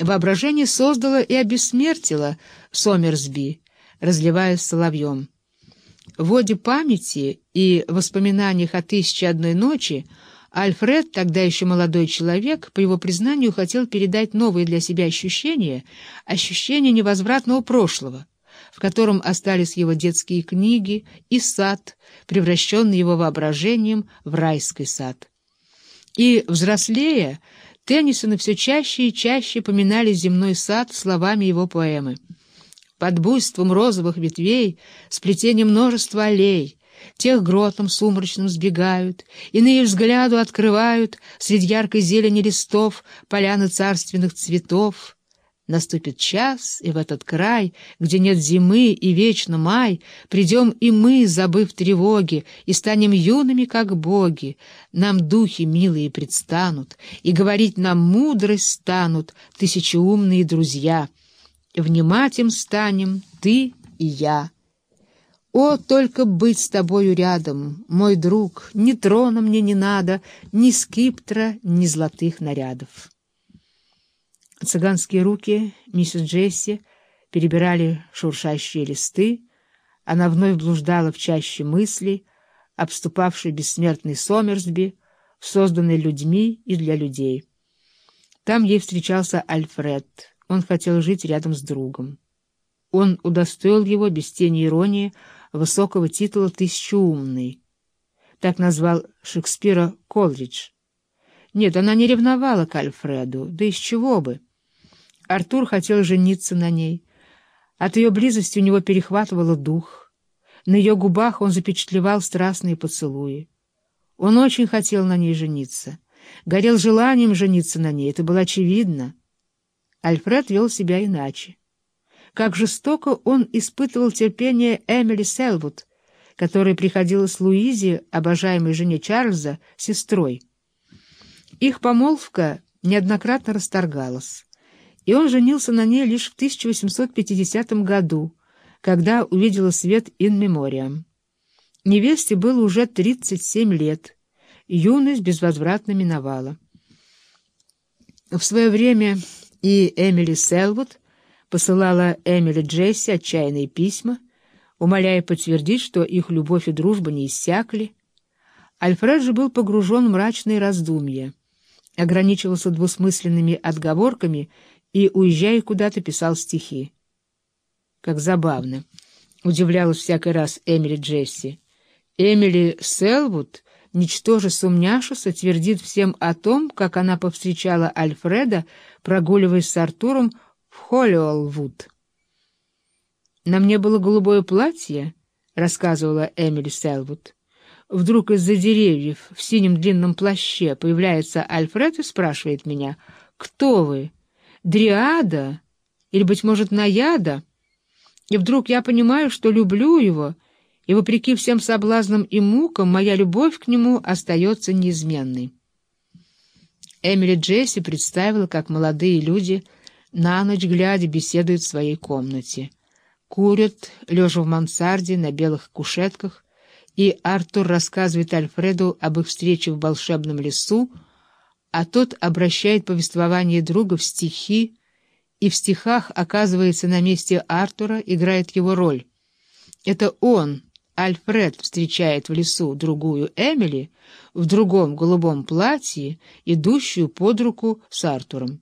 Воображение создало и обессмертило Сомерсби, разливаясь соловьем. В воде памяти и воспоминаниях о «Тысяче одной ночи» Альфред, тогда еще молодой человек, по его признанию, хотел передать новые для себя ощущения, ощущения невозвратного прошлого, в котором остались его детские книги и сад, превращенный его воображением в райский сад. И, взрослея, Теннисоны все чаще и чаще поминали земной сад словами его поэмы. Под буйством розовых ветвей, сплетением множества аллей, тех гротом сумрачным сбегают, иные взгляду открывают среди яркой зелени листов поляны царственных цветов, Наступит час, и в этот край, где нет зимы и вечно май, придем и мы, забыв тревоги, и станем юными, как боги. Нам духи милые предстанут, и говорить нам мудрость станут тысячеумные друзья. Внимать им станем ты и я. О, только быть с тобою рядом, мой друг, ни трона мне не надо, ни скиптра, ни золотых нарядов. Цыганские руки миссис Джесси перебирали шуршащие листы, она вновь блуждала в чаще мыслей, обступавшей бессмертный Сомерсби, созданный людьми и для людей. Там ей встречался Альфред, он хотел жить рядом с другом. Он удостоил его, без тени иронии, высокого титула «Тысячеумный». Так назвал Шекспира Колридж. Нет, она не ревновала к Альфреду, да из чего бы. Артур хотел жениться на ней. От ее близости у него перехватывало дух. На ее губах он запечатлевал страстные поцелуи. Он очень хотел на ней жениться. Горел желанием жениться на ней, это было очевидно. Альфред вел себя иначе. Как жестоко он испытывал терпение Эмили Селвуд, которая приходила с Луизи, обожаемой жене Чарльза, сестрой. Их помолвка неоднократно расторгалась и он женился на ней лишь в 1850 году, когда увидела свет «In Memoriam». Невесте было уже 37 лет, юность безвозвратно миновала. В свое время и Эмили Селвуд посылала Эмили Джесси отчаянные письма, умоляя подтвердить, что их любовь и дружба не иссякли. Альфред же был погружен в мрачные раздумья, ограничивался двусмысленными отговорками и, уезжая куда-то, писал стихи. Как забавно, удивлялась всякий раз Эмили Джесси. Эмили Селвуд, ничтоже сумняшися, твердит всем о том, как она повстречала Альфреда, прогуливаясь с Артуром в Холлиолвуд. «На мне было голубое платье», — рассказывала Эмили Селвуд. Вдруг из-за деревьев в синем длинном плаще появляется Альфред и спрашивает меня, «Кто вы?» Дриада или, быть может, наяда, и вдруг я понимаю, что люблю его, и, вопреки всем соблазнам и мукам, моя любовь к нему остается неизменной. Эмили Джесси представила, как молодые люди на ночь глядя беседуют в своей комнате. Курят, лежа в мансарде на белых кушетках, и Артур рассказывает Альфреду об их встрече в волшебном лесу, а тот обращает повествование друга в стихи, и в стихах оказывается на месте Артура, играет его роль. Это он, Альфред, встречает в лесу другую Эмили в другом голубом платье, идущую под руку с Артуром.